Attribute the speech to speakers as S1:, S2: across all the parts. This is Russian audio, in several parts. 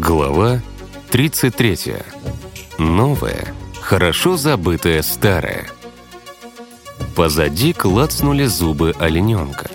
S1: Глава 33. Новое, хорошо забытое старое. Позади клацнули зубы олененка.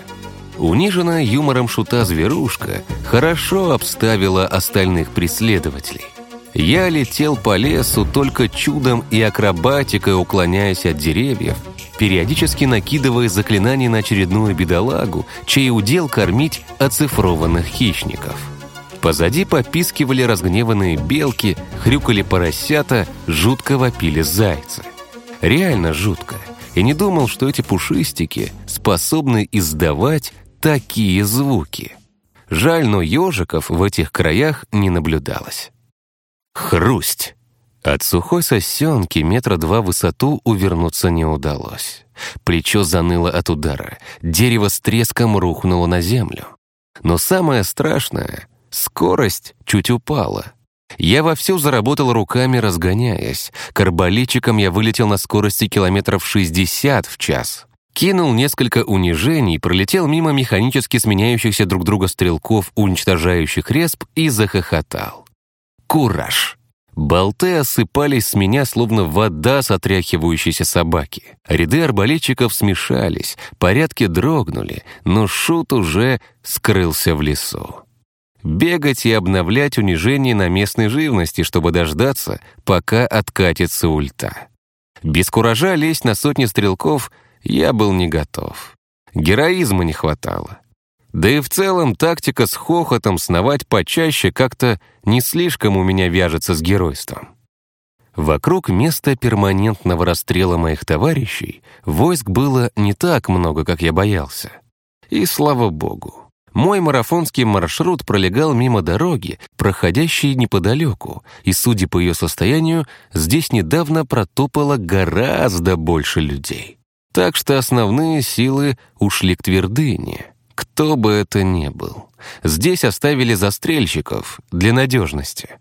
S1: Униженная юмором шута зверушка хорошо обставила остальных преследователей. Я летел по лесу только чудом и акробатикой, уклоняясь от деревьев, периодически накидывая заклинания на очередную бедолагу, чей удел кормить оцифрованных хищников. Позади попискивали разгневанные белки, хрюкали поросята, жутко вопили зайцы. Реально жутко. И не думал, что эти пушистики способны издавать такие звуки. Жаль, но ежиков в этих краях не наблюдалось. Хрусть! От сухой сосенки метра два в высоту увернуться не удалось. Плечо заныло от удара, дерево с треском рухнуло на землю. Но самое страшное — скорость чуть упала. Я вовсю заработал руками, разгоняясь. Карболитчиком я вылетел на скорости километров 60 в час. Кинул несколько унижений, пролетел мимо механически сменяющихся друг друга стрелков, уничтожающих респ, и захохотал. Кураж! Болты осыпались с меня, словно вода с отряхивающейся собаки. Ряды арбалетчиков смешались, порядки дрогнули, но шут уже скрылся в лесу. Бегать и обновлять унижение на местной живности, чтобы дождаться, пока откатится ульта. Без куража лезть на сотни стрелков я был не готов. Героизма не хватало. Да и в целом тактика с хохотом сновать почаще как-то не слишком у меня вяжется с геройством. Вокруг места перманентного расстрела моих товарищей войск было не так много, как я боялся. И слава богу. Мой марафонский маршрут пролегал мимо дороги, проходящей неподалеку, и, судя по ее состоянию, здесь недавно протопало гораздо больше людей. Так что основные силы ушли к твердыне. Кто бы это ни был. Здесь оставили застрельщиков для надежности.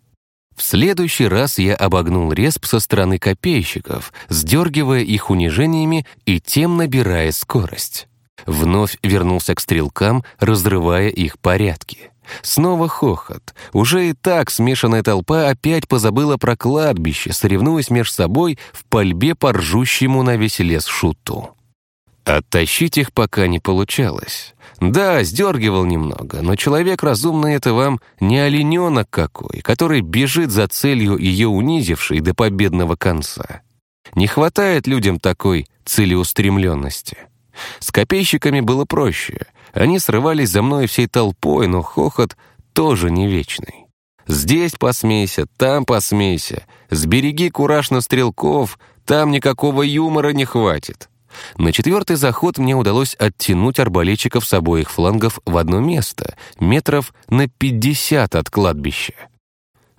S1: В следующий раз я обогнул респ со стороны копейщиков, сдергивая их унижениями и тем набирая скорость. Вновь вернулся к стрелкам, разрывая их порядки. Снова хохот. Уже и так смешанная толпа опять позабыла про кладбище, соревнуясь между собой в пальбе по ржущему на весь лес шуту. Оттащить их пока не получалось. Да, сдергивал немного, но человек разумный — это вам не олененок какой, который бежит за целью ее унизившей до победного конца. Не хватает людям такой целеустремленности. С копейщиками было проще. Они срывались за мной всей толпой, но хохот тоже не вечный. Здесь посмейся, там посмейся. Сбереги кураж на стрелков, там никакого юмора не хватит. На четвертый заход мне удалось оттянуть арбалетчиков с обоих флангов в одно место, метров на пятьдесят от кладбища.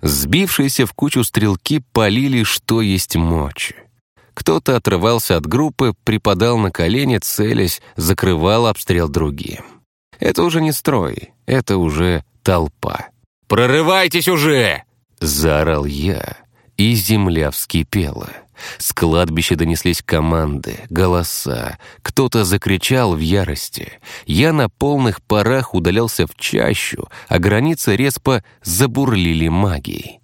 S1: Сбившиеся в кучу стрелки полили, что есть мочи. Кто-то отрывался от группы, припадал на колени, целясь, закрывал обстрел другим. Это уже не строй, это уже толпа. «Прорывайтесь уже!» — заорал я, и земля вскипела. С кладбища донеслись команды, голоса. Кто-то закричал в ярости. Я на полных парах удалялся в чащу, а границы респа забурлили магией.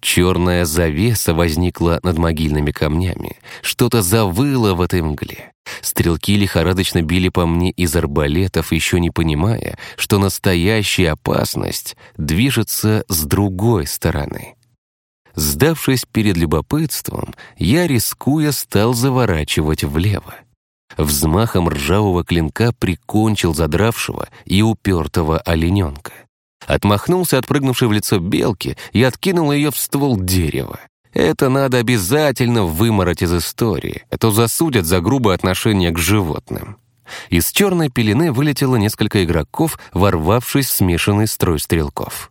S1: Черная завеса возникла над могильными камнями. Что-то завыло в этой мгле. Стрелки лихорадочно били по мне из арбалетов, еще не понимая, что настоящая опасность движется с другой стороны. Сдавшись перед любопытством, я, рискуя, стал заворачивать влево. Взмахом ржавого клинка прикончил задравшего и упертого олененка. Отмахнулся отпрыгнувшей в лицо белки и откинул ее в ствол дерева. Это надо обязательно вымороть из истории, а то засудят за грубое отношение к животным. Из черной пелены вылетело несколько игроков, ворвавшись в смешанный строй стрелков.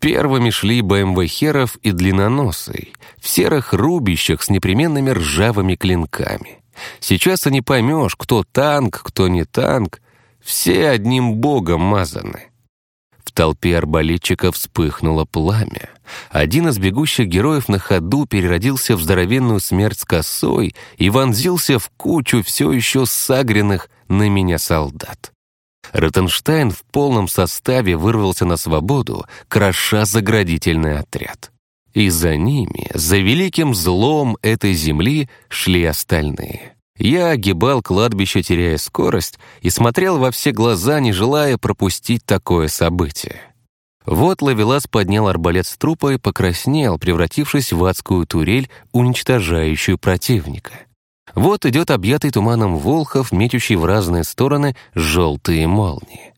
S1: Первыми шли БМВ Херов и Длинноносый, в серых рубищах с непременными ржавыми клинками. Сейчас и не поймешь, кто танк, кто не танк. Все одним богом мазаны. В толпе арбалетчиков вспыхнуло пламя. Один из бегущих героев на ходу переродился в здоровенную смерть с косой и вонзился в кучу все еще сагренных на меня солдат. Ротенштайн в полном составе вырвался на свободу, кроша заградительный отряд. И за ними, за великим злом этой земли, шли остальные. Я огибал кладбище, теряя скорость, и смотрел во все глаза, не желая пропустить такое событие. Вот Лавелас поднял арбалет с трупа и покраснел, превратившись в адскую турель, уничтожающую противника. Вот идет объятый туманом Волхов, метящий в разные стороны желтые молнии.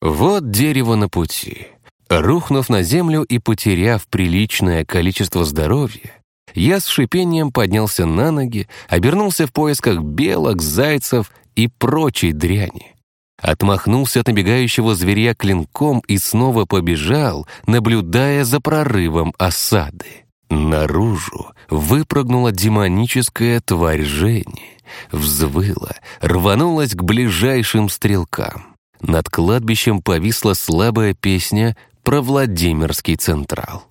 S1: Вот дерево на пути. Рухнув на землю и потеряв приличное количество здоровья, я с шипением поднялся на ноги, обернулся в поисках белок, зайцев и прочей дряни. Отмахнулся от набегающего зверя клинком и снова побежал, наблюдая за прорывом осады. Наружу выпрыгнула демоническая тварь Жени, взвыла, рванулась к ближайшим стрелкам. Над кладбищем повисла слабая песня про Владимирский Централ.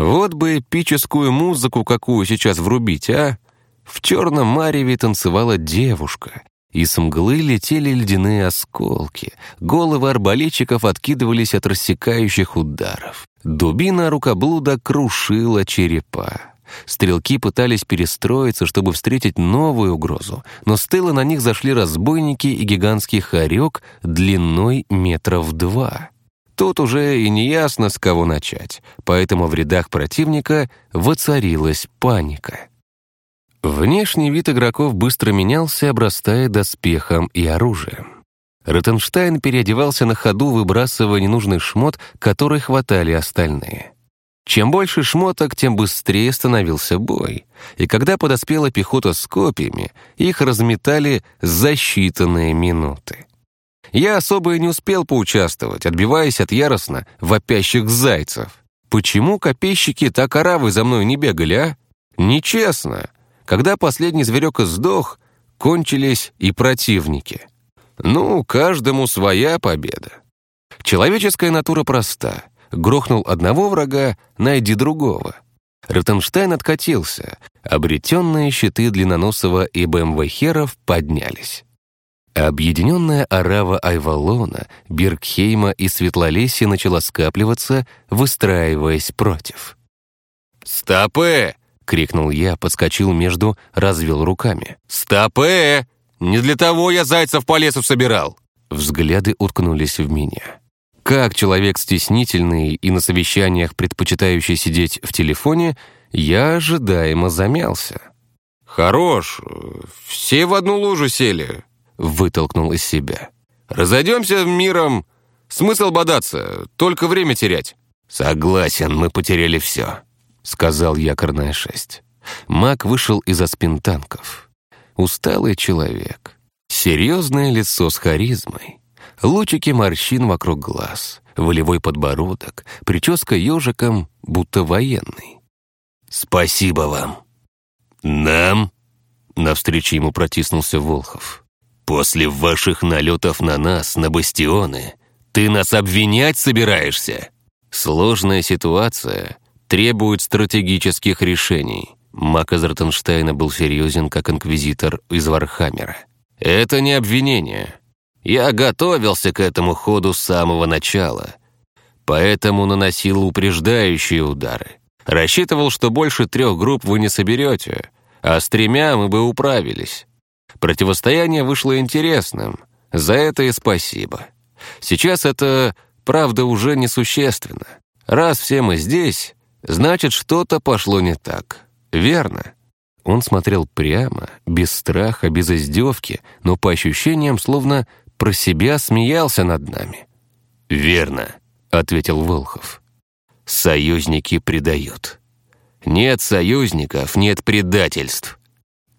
S1: Вот бы эпическую музыку какую сейчас врубить, а? В черном мареве танцевала девушка, из мглы летели ледяные осколки, головы арбалетчиков откидывались от рассекающих ударов. Дубина рукоблуда крушила черепа. Стрелки пытались перестроиться, чтобы встретить новую угрозу, но с тыла на них зашли разбойники и гигантский хорек длиной метров два. Тут уже и неясно, с кого начать, поэтому в рядах противника воцарилась паника. Внешний вид игроков быстро менялся, обрастая доспехом и оружием. Ротенштайн переодевался на ходу, выбрасывая ненужный шмот, который хватали остальные. Чем больше шмоток, тем быстрее становился бой. И когда подоспела пехота с копьями, их разметали за считанные минуты. Я особо и не успел поучаствовать, отбиваясь от яростно вопящих зайцев. Почему копейщики так оравы за мной не бегали, а? Нечестно. Когда последний зверек сдох, кончились и противники. Ну, каждому своя победа. Человеческая натура проста. Грохнул одного врага, найди другого. Ротенштайн откатился. Обретенные щиты длинноносого и БМВ Херов поднялись. Объединенная арава Айвалона, Биркхейма и Светлолесья начала скапливаться, выстраиваясь против. «Стопы!» крикнул я, подскочил между, развел руками. «Стопэ! Не для того я зайцев по лесу собирал!» Взгляды уткнулись в меня. Как человек стеснительный и на совещаниях предпочитающий сидеть в телефоне, я ожидаемо замялся. «Хорош, все в одну лужу сели», — вытолкнул из себя. «Разойдемся миром. Смысл бодаться, только время терять». «Согласен, мы потеряли все», — сказал якорная шесть. Маг вышел из-за спин танков. Усталый человек. Серьезное лицо с харизмой. Лучики морщин вокруг глаз. Волевой подбородок. Прическа ежиком, будто военный. «Спасибо вам». «Нам?» Навстречу ему протиснулся Волхов. «После ваших налетов на нас, на бастионы, ты нас обвинять собираешься?» Сложная ситуация, требует стратегических решений. Мак из был серьезен, как инквизитор из Вархаммера. Это не обвинение. Я готовился к этому ходу с самого начала. Поэтому наносил упреждающие удары. Рассчитывал, что больше трех групп вы не соберете, а с тремя мы бы управились. Противостояние вышло интересным. За это и спасибо. Сейчас это, правда, уже несущественно. Раз все мы здесь, Значит, что-то пошло не так. Верно. Он смотрел прямо, без страха, без издевки, но по ощущениям словно про себя смеялся над нами. «Верно», — ответил Волхов. «Союзники предают». «Нет союзников, нет предательств», —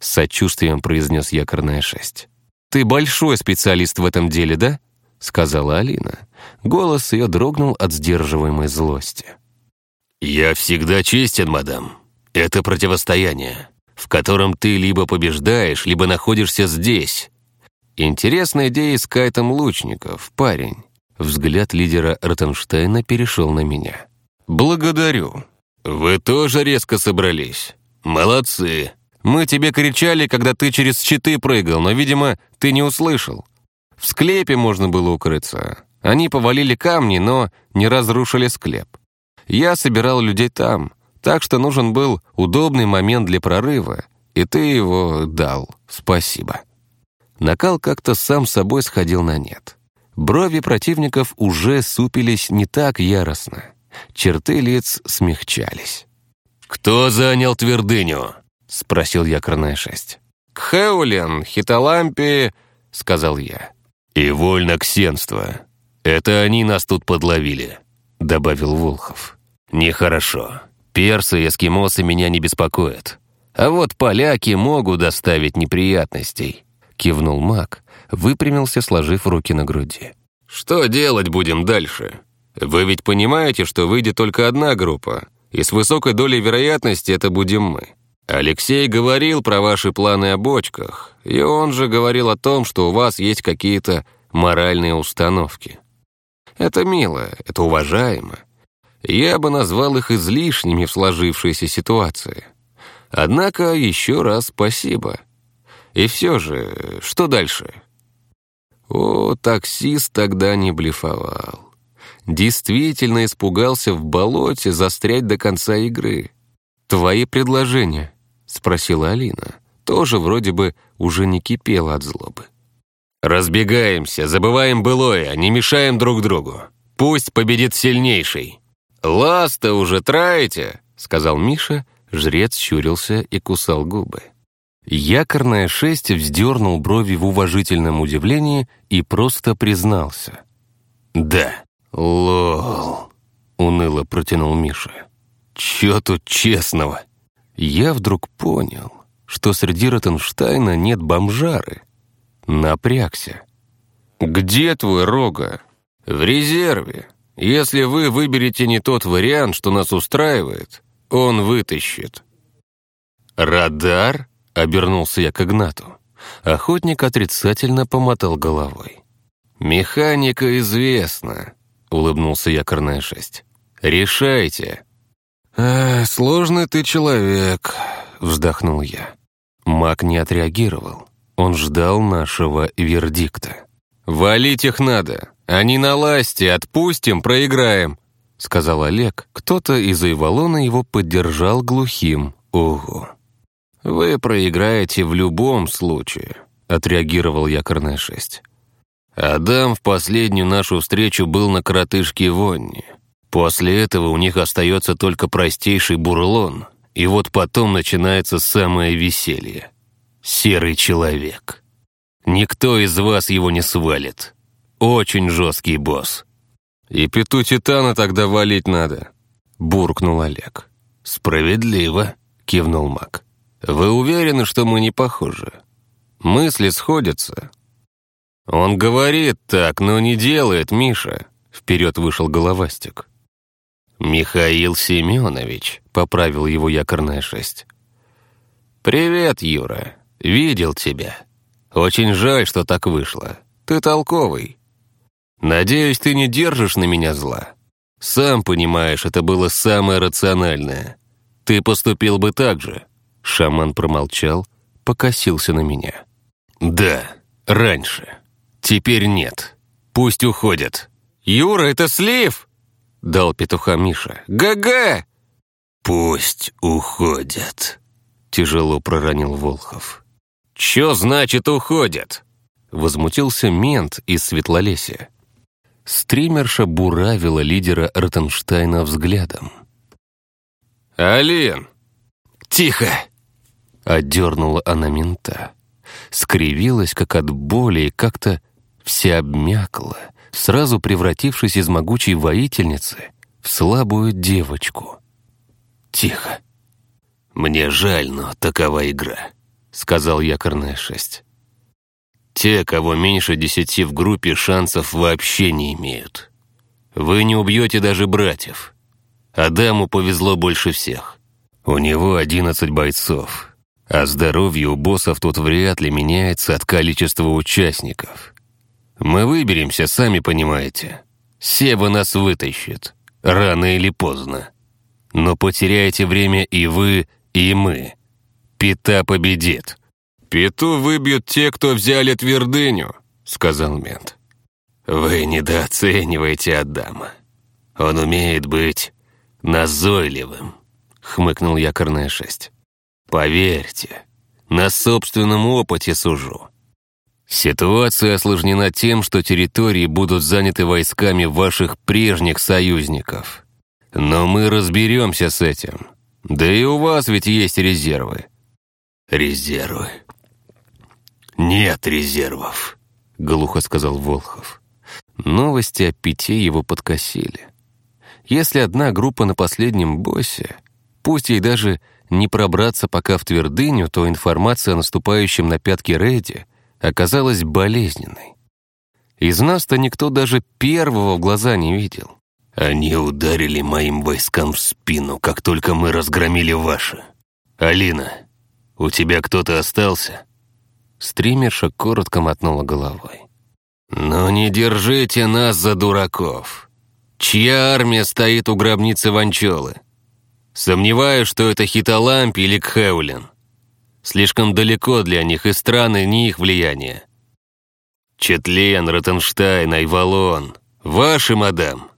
S1: с сочувствием произнес якорная шесть. «Ты большой специалист в этом деле, да?» — сказала Алина. Голос ее дрогнул от сдерживаемой злости. «Я всегда честен, мадам. Это противостояние, в котором ты либо побеждаешь, либо находишься здесь. Интересная идея с кайтом лучников, парень». Взгляд лидера Ротенштейна перешел на меня. «Благодарю. Вы тоже резко собрались. Молодцы. Мы тебе кричали, когда ты через щиты прыгал, но, видимо, ты не услышал. В склепе можно было укрыться. Они повалили камни, но не разрушили склеп. Я собирал людей там, так что нужен был удобный момент для прорыва, и ты его дал. Спасибо. Накал как-то сам собой сходил на нет. Брови противников уже супились не так яростно. Черты лиц смягчались. «Кто занял твердыню?» — спросил я шесть. «Кхеулен, Хиталампи», — сказал я. «И вольно ксенство. Это они нас тут подловили», — добавил Волхов. «Нехорошо. Персы и эскимосы меня не беспокоят. А вот поляки могут доставить неприятностей», — кивнул маг, выпрямился, сложив руки на груди. «Что делать будем дальше? Вы ведь понимаете, что выйдет только одна группа, и с высокой долей вероятности это будем мы. Алексей говорил про ваши планы о бочках, и он же говорил о том, что у вас есть какие-то моральные установки. Это мило, это уважаемо. Я бы назвал их излишними в сложившейся ситуации. Однако еще раз спасибо. И все же, что дальше? О, таксист тогда не блефовал. Действительно испугался в болоте застрять до конца игры. «Твои предложения?» — спросила Алина. Тоже вроде бы уже не кипела от злобы. «Разбегаемся, забываем былое, не мешаем друг другу. Пусть победит сильнейший». «Ласта уже траете?» — сказал Миша. Жрец щурился и кусал губы. Якорная шесть вздернул брови в уважительном удивлении и просто признался. «Да, лол», — уныло протянул Миша. «Чё тут честного?» Я вдруг понял, что среди Ротенштейна нет бомжары. Напрягся. «Где твой Рога?» «В резерве. Если вы выберете не тот вариант, что нас устраивает, он вытащит». «Радар?» — обернулся я к Игнату. Охотник отрицательно помотал головой. «Механика известна», — улыбнулся я шесть. «Решайте». «Э, «Сложный ты человек», — вздохнул я. Маг не отреагировал. Он ждал нашего вердикта. «Валить их надо. Они на ласте. Отпустим, проиграем», — сказал Олег. Кто-то из Айвалона его поддержал глухим «Ого». «Вы проиграете в любом случае», — отреагировал якорная шесть. «Адам в последнюю нашу встречу был на коротышке Вонне. После этого у них остается только простейший бурлон, и вот потом начинается самое веселье. Серый человек. Никто из вас его не свалит. Очень жесткий босс». «И пету Титана тогда валить надо», — буркнул Олег. «Справедливо», — кивнул маг. «Вы уверены, что мы не похожи? Мысли сходятся». «Он говорит так, но не делает, Миша», — вперед вышел головастик. «Михаил Семенович», — поправил его якорная шесть. «Привет, Юра. Видел тебя. Очень жаль, что так вышло. Ты толковый. Надеюсь, ты не держишь на меня зла. Сам понимаешь, это было самое рациональное. Ты поступил бы так же». Шаман промолчал, покосился на меня. «Да, раньше. Теперь нет. Пусть уходят». «Юра, это слив!» — дал петуха Миша. «Га-га!» «Пусть уходят», — тяжело проронил Волхов. «Чё значит уходят?» — возмутился мент из Светлолесия. Стримерша буравила лидера Ротенштейна взглядом. «Алин!» «Тихо!» Отдернула она мента. Скривилась, как от боли, и как-то вся обмякла, сразу превратившись из могучей воительницы в слабую девочку. «Тихо. Мне жаль, но такова игра», — сказал якорная шесть. «Те, кого меньше десяти в группе, шансов вообще не имеют. Вы не убьете даже братьев. Адаму повезло больше всех. У него одиннадцать бойцов, а здоровье у боссов тут вряд ли меняется от количества участников. Мы выберемся, сами понимаете. Сева нас вытащит, рано или поздно. Но потеряете время и вы, и мы. Пита победит. Питу выбьют те, кто взяли твердыню, сказал мент. «Вы недооцениваете Адама. Он умеет быть назойливым», — хмыкнул якорная шесть. «Поверьте, на собственном опыте сужу. Ситуация осложнена тем, что территории будут заняты войсками ваших прежних союзников. Но мы разберемся с этим. Да и у вас ведь есть резервы. Резервы? Нет резервов, глухо сказал Волхов. Новости о Пите его подкосили. Если одна группа на последнем боссе, пусть ей даже не пробраться пока в твердыню, то информация о наступающем на пятки рейде оказалась болезненной. Из нас-то никто даже первого в глаза не видел. Они ударили моим войскам в спину, как только мы разгромили ваши. Алина, у тебя кто-то остался?» Стримерша коротко мотнула головой. «Ну не держите нас за дураков. Чья армия стоит у гробницы Ванчолы? Сомневаюсь, что это Хиталампи или Кхеулин. Слишком далеко для них и страны не их влияние. Четлен, Ротенштайн, Айвалон. Ваши, мадам.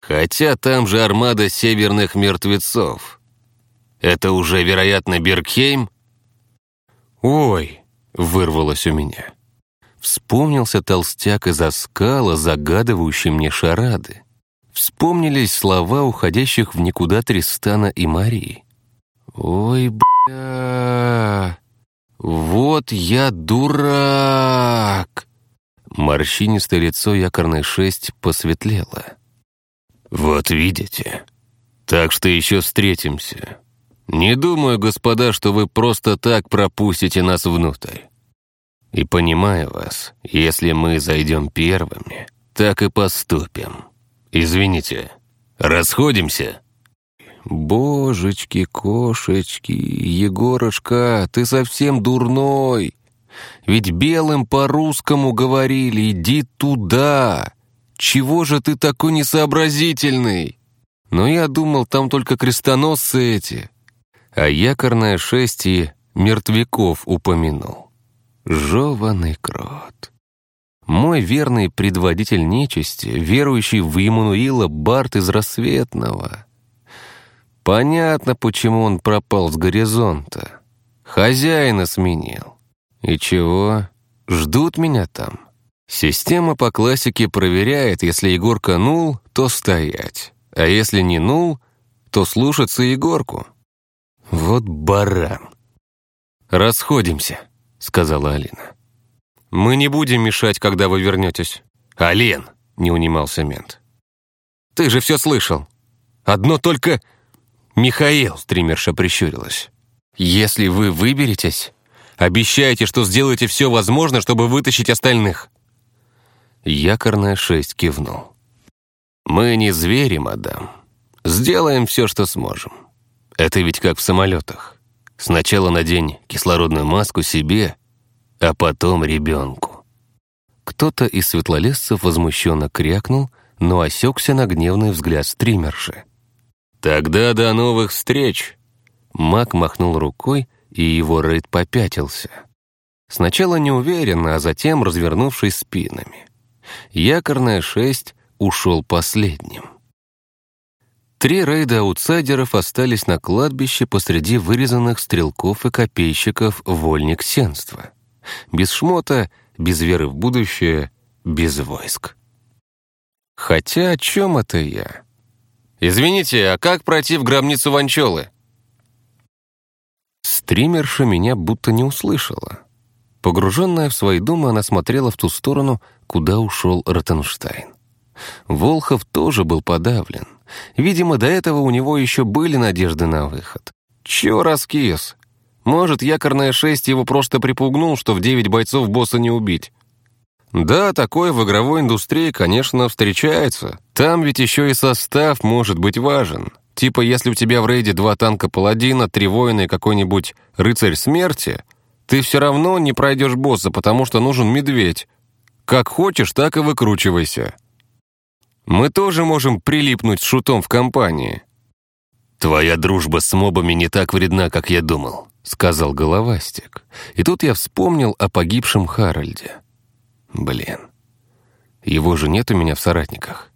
S1: Хотя там же армада северных мертвецов. Это уже, вероятно, Бергхейм? «Ой!» — вырвалось у меня. Вспомнился толстяк из оскала, загадывающий мне шарады. Вспомнились слова уходящих в никуда Тристана и Марии. «Ой, бля! Вот я дурак!» Морщинистое лицо якорной шесть посветлело. «Вот видите. Так что еще встретимся. Не думаю, господа, что вы просто так пропустите нас внутрь. И понимаю вас, если мы зайдем первыми, так и поступим. Извините, расходимся?» «Божечки, кошечки, Егорушка, ты совсем дурной. Ведь белым по-русскому говорили, иди туда. Чего же ты такой несообразительный? Но я думал, там только крестоносцы эти. А якорная шесть и мертвяков упомянул. Жеванный крот. Мой верный предводитель нечисти, верующий в Емануила Барт из Рассветного — Понятно, почему он пропал с горизонта. Хозяина сменил. И чего? Ждут меня там. Система по классике проверяет, если Егорка нул, то стоять. А если не нул, то слушаться Егорку. Вот баран. «Расходимся», — сказала Алина. «Мы не будем мешать, когда вы вернетесь». «Ален», — не унимался мент. «Ты же все слышал. Одно только «Михаил», — стримерша прищурилась, «если вы выберетесь, обещайте, что сделаете все возможное, чтобы вытащить остальных». Якорная шесть кивнул. «Мы не звери, мадам. Сделаем все, что сможем. Это ведь как в самолетах. Сначала надень кислородную маску себе, а потом ребенку». Кто-то из светлолесцев возмущенно крякнул, но осекся на гневный взгляд стримерши. «Тогда до новых встреч!» Мак махнул рукой, и его рейд попятился. Сначала неуверенно, а затем развернувшись спинами. Якорная шесть ушел последним. Три рейда аутсайдеров остались на кладбище посреди вырезанных стрелков и копейщиков вольник сенства. Без шмота, без веры в будущее, без войск. Хотя о чем это я? «Извините, а как пройти в гробницу Ванчолы?» Стримерша меня будто не услышала. Погруженная в свои думы, она смотрела в ту сторону, куда ушел Ротенштайн. Волхов тоже был подавлен. Видимо, до этого у него еще были надежды на выход. Чё раскис? Может, якорная шесть его просто припугнул, что в девять бойцов босса не убить. Да, такое в игровой индустрии, конечно, встречается. Там ведь еще и состав может быть важен. Типа, если у тебя в рейде два танка паладина, три воина и какой-нибудь рыцарь смерти, ты все равно не пройдешь босса, потому что нужен медведь. Как хочешь, так и выкручивайся. Мы тоже можем прилипнуть с шутом в компании. «Твоя дружба с мобами не так вредна, как я думал», — сказал Головастик. И тут я вспомнил о погибшем Харальде. Блин. Его же нет у меня в соратниках.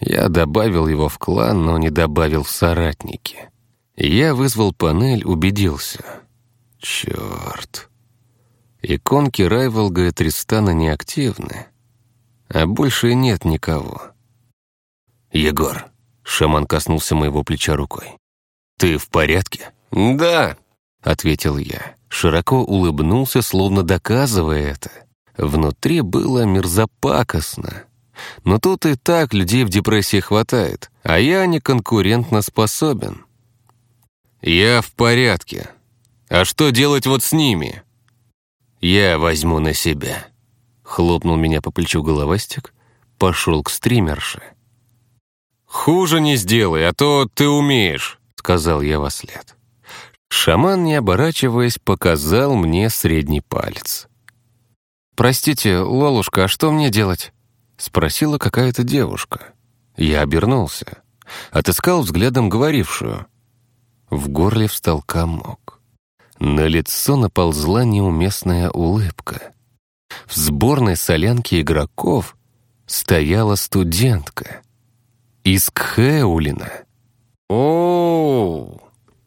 S1: Я добавил его в клан, но не добавил в соратники. Я вызвал панель, убедился. Черт. Иконки Райволга и Тристана неактивны, а больше нет никого. «Егор», — шаман коснулся моего плеча рукой, — «ты в порядке?» «Да», — ответил я. Широко улыбнулся, словно доказывая это. Внутри было мерзопакостно. Но тут и так людей в депрессии хватает, а я не конкурентно способен. «Я в порядке. А что делать вот с ними?» «Я возьму на себя», — хлопнул меня по плечу головастик, пошел к стримерше. «Хуже не сделай, а то ты умеешь», — сказал я во след. Шаман, не оборачиваясь, показал мне средний палец. «Простите, Лолушка, а что мне делать?» — спросила какая-то девушка. Я обернулся. Отыскал взглядом говорившую. В горле встал комок. На лицо наползла неуместная улыбка. В сборной солянки игроков стояла студентка. Из Кхеулина. о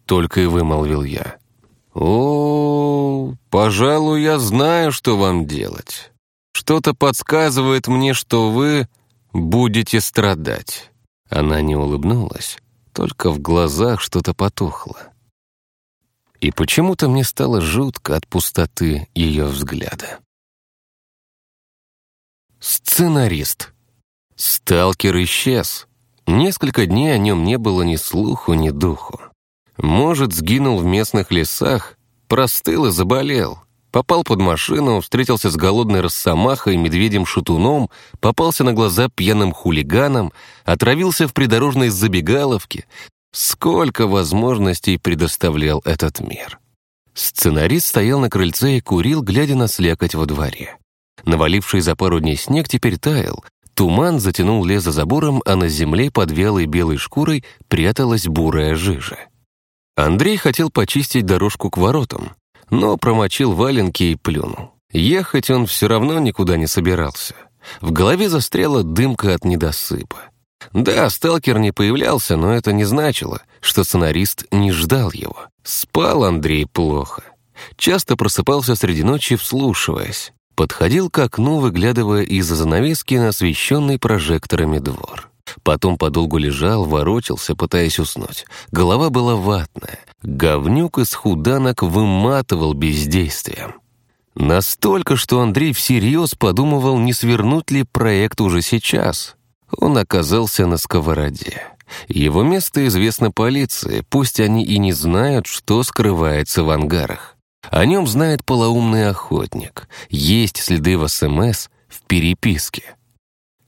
S1: только и вымолвил я. О пожалуй, я знаю, что вам делать. Что-то подсказывает мне, что вы будете страдать». Она не улыбнулась, только в глазах что-то потухло. И почему-то мне стало жутко от пустоты ее взгляда. Сценарист. Сталкер исчез. Несколько дней о нем не было ни слуху, ни духу. Может, сгинул в местных лесах, простыл и заболел. Попал под машину, встретился с голодной росомахой, медведем-шатуном, попался на глаза пьяным хулиганом, отравился в придорожной забегаловке. Сколько возможностей предоставлял этот мир. Сценарист стоял на крыльце и курил, глядя на слякоть во дворе. Наваливший за пару дней снег теперь таял. Туман затянул лес за забором, а на земле под вялой белой шкурой пряталась бурая жижа. Андрей хотел почистить дорожку к воротам, но промочил валенки и плюнул. Ехать он все равно никуда не собирался. В голове застряла дымка от недосыпа. Да, сталкер не появлялся, но это не значило, что сценарист не ждал его. Спал Андрей плохо. Часто просыпался среди ночи, вслушиваясь. Подходил к окну, выглядывая из-за занавески на освещенный прожекторами двор. Потом подолгу лежал, ворочался, пытаясь уснуть. Голова была ватная. Говнюк из худанок выматывал бездействием. Настолько, что Андрей всерьез подумывал, не свернуть ли проект уже сейчас. Он оказался на сковороде. Его место известно полиции, пусть они и не знают, что скрывается в ангарах. О нем знает полоумный охотник. Есть следы в СМС, в переписке.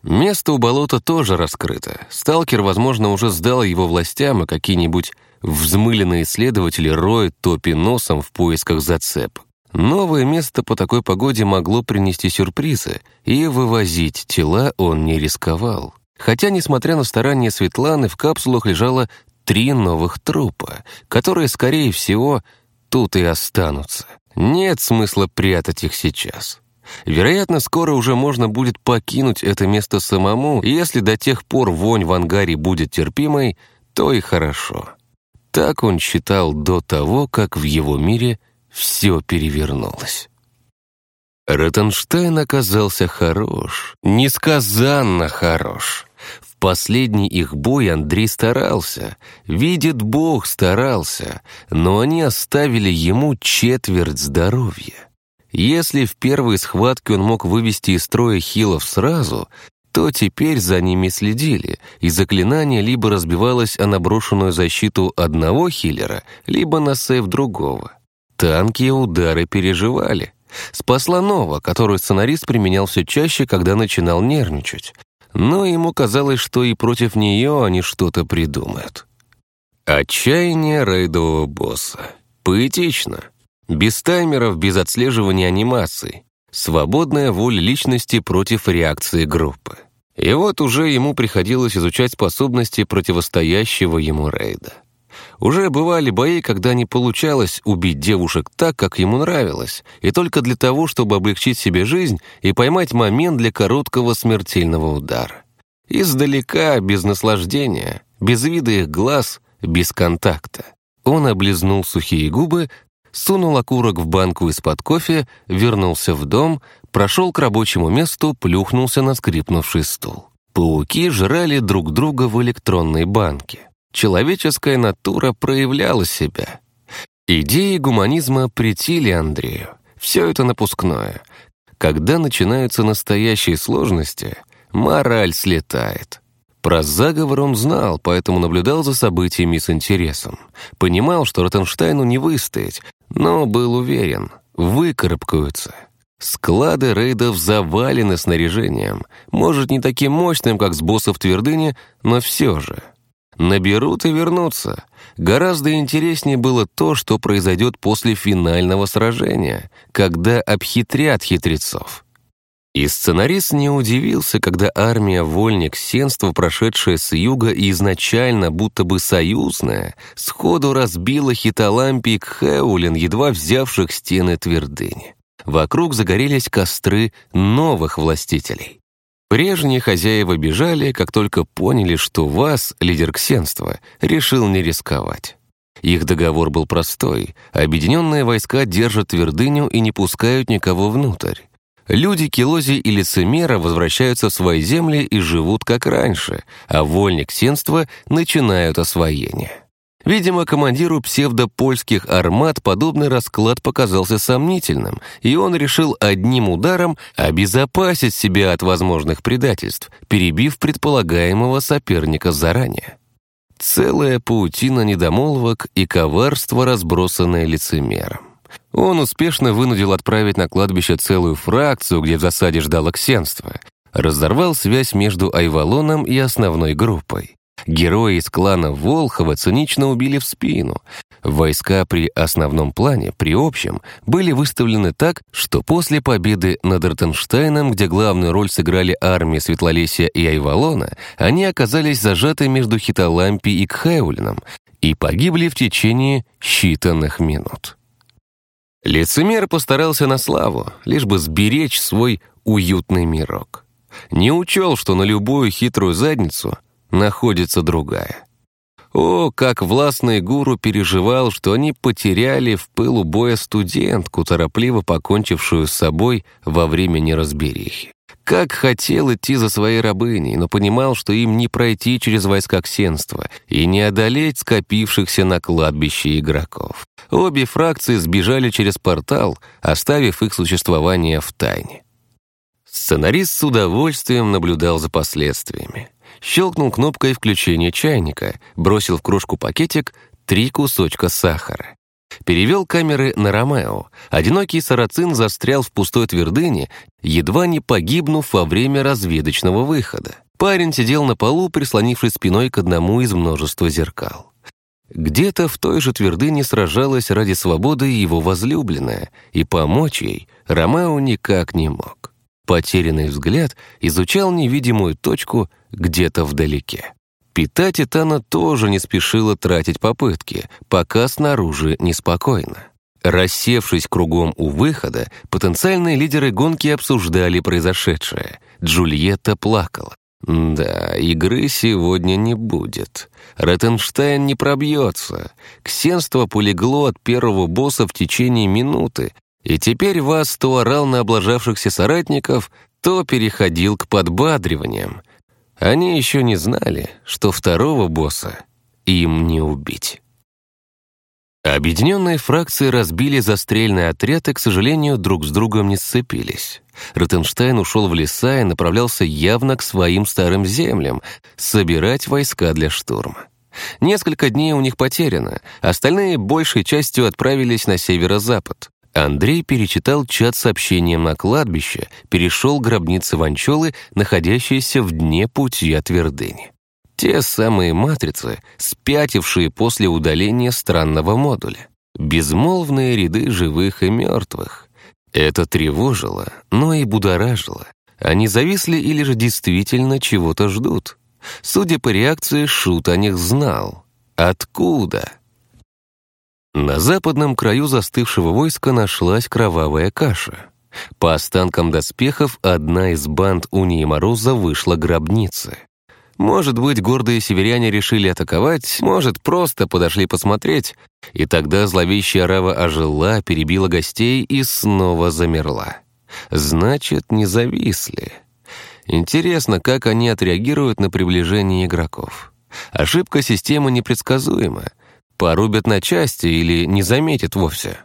S1: Место у болота тоже раскрыто. Сталкер, возможно, уже сдал его властям, и какие-нибудь взмыленные исследователи роют топи носом в поисках зацеп. Новое место по такой погоде могло принести сюрпризы, и вывозить тела он не рисковал. Хотя, несмотря на старания Светланы, в капсулах лежало три новых трупа, которые, скорее всего, тут и останутся. Нет смысла прятать их сейчас. Вероятно, скоро уже можно будет покинуть это место самому, и если до тех пор вонь в ангаре будет терпимой, то и хорошо. Так он считал до того, как в его мире все перевернулось. Ротенштейн оказался хорош, несказанно хорош. В последний их бой Андрей старался, видит Бог старался, но они оставили ему четверть здоровья. Если в первой схватке он мог вывести из строя хилов сразу, то теперь за ними следили, и заклинание либо разбивалось о наброшенную защиту одного хиллера, либо на сейф другого. Танки удары переживали. Спасла Нова, которую сценарист применял все чаще, когда начинал нервничать. Но ему казалось, что и против нее они что-то придумают. Отчаяние рейдового босса. Поэтично. Без таймеров, без отслеживания анимации. Свободная воля личности против реакции группы. И вот уже ему приходилось изучать способности противостоящего ему рейда. Уже бывали бои, когда не получалось убить девушек так, как ему нравилось, и только для того, чтобы облегчить себе жизнь и поймать момент для короткого смертельного удара. Издалека, без наслаждения, без вида их глаз, без контакта. Он облизнул сухие губы, сунул окурок в банку из-под кофе, вернулся в дом, прошел к рабочему месту, плюхнулся на скрипнувший стул. Пауки жрали друг друга в электронной банке. Человеческая натура проявляла себя. Идеи гуманизма претили Андрею. Все это напускное. Когда начинаются настоящие сложности, мораль слетает. Про заговор он знал, поэтому наблюдал за событиями с интересом. Понимал, что Ротенштейну не выстоять, но был уверен, выкарабкаются. Склады рейдов завалены снаряжением. Может, не таким мощным, как с боссов Твердыни, но все же. Наберут и вернутся. Гораздо интереснее было то, что произойдет после финального сражения, когда обхитрят хитрецов. И сценарист не удивился, когда армия вольник сенства, прошедшая с юга и изначально будто бы союзная, сходу разбила хитолампий Кхеулин, едва взявших стены твердыни. Вокруг загорелись костры новых властителей. Прежние хозяева бежали, как только поняли, что вас, лидер ксенства, решил не рисковать. Их договор был простой. Объединенные войска держат твердыню и не пускают никого внутрь. Люди Килози и лицемера возвращаются в свои земли и живут как раньше, а вольник сенства начинают освоение. Видимо, командиру псевдопольских армат подобный расклад показался сомнительным, и он решил одним ударом обезопасить себя от возможных предательств, перебив предполагаемого соперника заранее. Целая паутина недомолвок и коварство, разбросанное лицемером. Он успешно вынудил отправить на кладбище целую фракцию, где в засаде ждало ксенство, разорвал связь между Айвалоном и основной группой. Герои из клана Волхова цинично убили в спину. Войска при основном плане, при общем, были выставлены так, что после победы над Ротенштейном, где главную роль сыграли армии Светлолесия и Айвалона, они оказались зажаты между Хитолампи и Кхеулином и погибли в течение считанных минут. Лицемер постарался на славу, лишь бы сберечь свой уютный мирок. Не учел, что на любую хитрую задницу — находится другая. О, как властный гуру переживал, что они потеряли в пылу боя студентку, торопливо покончившую с собой во время неразберихи. Как хотел идти за своей рабыней, но понимал, что им не пройти через войска ксенства и не одолеть скопившихся на кладбище игроков. Обе фракции сбежали через портал, оставив их существование в тайне. Сценарист с удовольствием наблюдал за последствиями щелкнул кнопкой включения чайника, бросил в кружку пакетик три кусочка сахара. Перевел камеры на Ромео. Одинокий сарацин застрял в пустой твердыне, едва не погибнув во время разведочного выхода. Парень сидел на полу, прислонившись спиной к одному из множества зеркал. Где-то в той же твердыне сражалась ради свободы его возлюбленная, и помочь ей Ромео никак не мог. Потерянный взгляд изучал невидимую точку где-то вдалеке. Пита Титана тоже не спешила тратить попытки, пока снаружи неспокойно. Рассевшись кругом у выхода, потенциальные лидеры гонки обсуждали произошедшее. Джульетта плакала. Да, игры сегодня не будет. Реттенштайн не пробьется. Ксенство полегло от первого босса в течение минуты, и теперь вас то орал на облажавшихся соратников, то переходил к подбадриваниям. Они еще не знали, что второго босса им не убить. Объединенные фракции разбили застрельный отряд и, к сожалению, друг с другом не сцепились. Ротенштейн ушел в леса и направлялся явно к своим старым землям, собирать войска для штурма. Несколько дней у них потеряно, остальные большей частью отправились на северо-запад. Андрей перечитал чат с сообщением на кладбище, перешел к гробнице Ванчолы, находящейся в дне пути от Твердыни. Те самые матрицы, спятившие после удаления странного модуля. Безмолвные ряды живых и мертвых. Это тревожило, но и будоражило. Они зависли или же действительно чего-то ждут. Судя по реакции, Шут о них знал. Откуда? На западном краю застывшего войска нашлась кровавая каша. По останкам доспехов одна из банд Унии Мороза вышла гробницы. Может быть, гордые северяне решили атаковать, может, просто подошли посмотреть, и тогда зловещая арава ожила, перебила гостей и снова замерла. Значит, не зависли. Интересно, как они отреагируют на приближение игроков. Ошибка системы непредсказуема. Порубят на части или не заметят вовсе.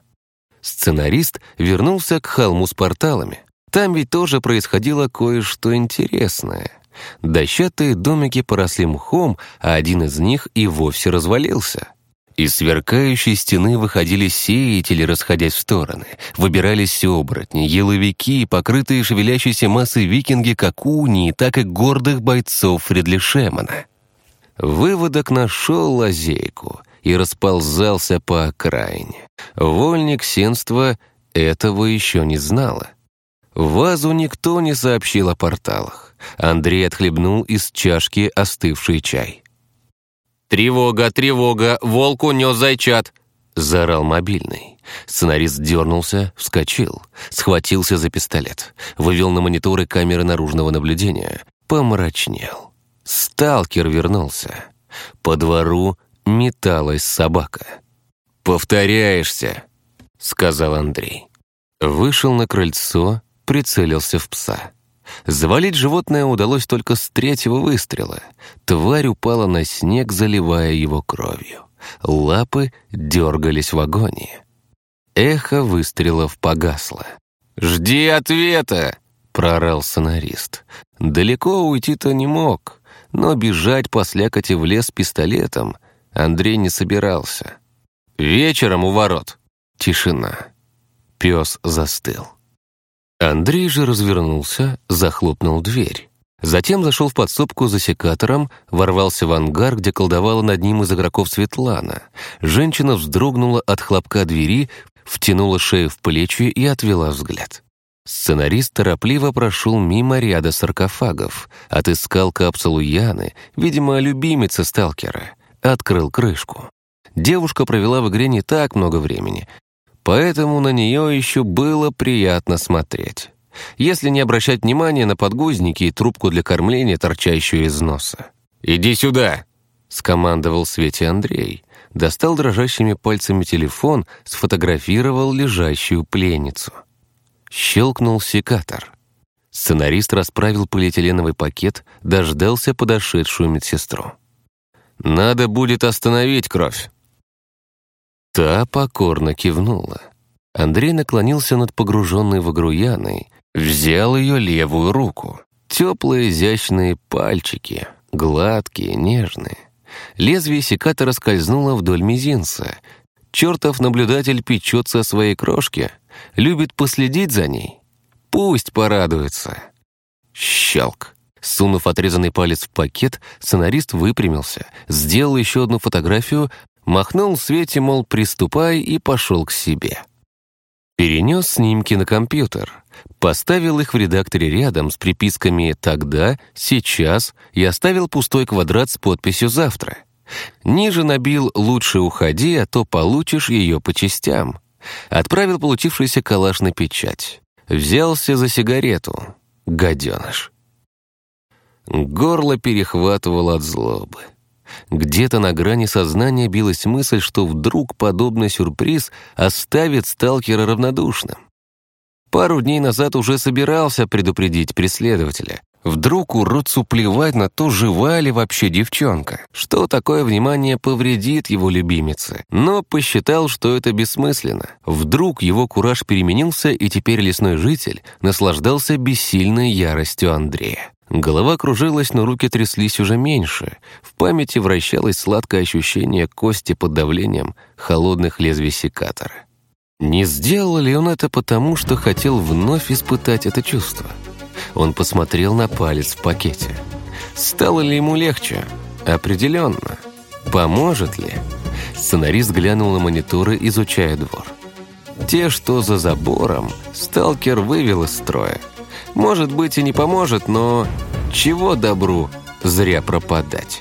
S1: Сценарист вернулся к холму с порталами. Там ведь тоже происходило кое-что интересное. Дощатые домики поросли мхом, а один из них и вовсе развалился. Из сверкающей стены выходили сеятели, расходясь в стороны. Выбирались оборотни, еловики, покрытые шевелящейся массой викинги как унии, так и гордых бойцов Фридли Шемана. Выводок нашел лазейку и расползался по окраине. Вольник сенства этого еще не знала. Вазу никто не сообщил о порталах. Андрей отхлебнул из чашки остывший чай. «Тревога, тревога! Волк унес зайчат!» Заорал мобильный. Сценарист дернулся, вскочил, схватился за пистолет, вывел на мониторы камеры наружного наблюдения, помрачнел. Сталкер вернулся. По двору металась собака. «Повторяешься», — сказал Андрей. Вышел на крыльцо, прицелился в пса. Завалить животное удалось только с третьего выстрела. Тварь упала на снег, заливая его кровью. Лапы дергались в агонии. Эхо выстрелов погасло. «Жди ответа!» — проорал сценарист. Далеко уйти-то не мог, но бежать по слякоти в лес пистолетом Андрей не собирался. «Вечером у ворот!» Тишина. Пес застыл. Андрей же развернулся, захлопнул дверь. Затем зашел в подсобку за секатором, ворвался в ангар, где колдовала над ним из игроков Светлана. Женщина вздрогнула от хлопка двери, втянула шею в плечи и отвела взгляд. Сценарист торопливо прошел мимо ряда саркофагов, отыскал капсулу Яны, видимо, любимица сталкера, открыл крышку. Девушка провела в игре не так много времени, поэтому на нее еще было приятно смотреть. Если не обращать внимания на подгузники и трубку для кормления, торчащую из носа. «Иди сюда!» — скомандовал Свете Андрей. Достал дрожащими пальцами телефон, сфотографировал лежащую пленницу. Щелкнул секатор. Сценарист расправил полиэтиленовый пакет, дождался подошедшую медсестру. «Надо будет остановить кровь», Та покорно кивнула. Андрей наклонился над погруженной в игру Яной, взял ее левую руку. Теплые изящные пальчики, гладкие, нежные. Лезвие секатора скользнуло вдоль мизинца. Чертов наблюдатель печется о своей крошке, любит последить за ней. Пусть порадуется. Щелк. Сунув отрезанный палец в пакет, сценарист выпрямился, сделал еще одну фотографию, Махнул Свете, мол, приступай, и пошел к себе. Перенес снимки на компьютер, поставил их в редакторе рядом с приписками «тогда», «сейчас» и оставил пустой квадрат с подписью «завтра». Ниже набил «лучше уходи, а то получишь ее по частям». Отправил получившийся калаш на печать. Взялся за сигарету. Гаденыш. Горло перехватывало от злобы. Где-то на грани сознания билась мысль, что вдруг подобный сюрприз оставит сталкера равнодушным. Пару дней назад уже собирался предупредить преследователя. Вдруг уродцу плевать на то, жива ли вообще девчонка, что такое внимание повредит его любимице, но посчитал, что это бессмысленно. Вдруг его кураж переменился, и теперь лесной житель наслаждался бессильной яростью Андрея. Голова кружилась, но руки тряслись уже меньше. В памяти вращалось сладкое ощущение кости под давлением холодных лезвий секатора. Не сделал ли он это потому, что хотел вновь испытать это чувство? Он посмотрел на палец в пакете. Стало ли ему легче? Определенно. Поможет ли? Сценарист глянул на мониторы, изучая двор. Те, что за забором, сталкер вывел из строя. Может быть и не поможет, но чего добру зря пропадать.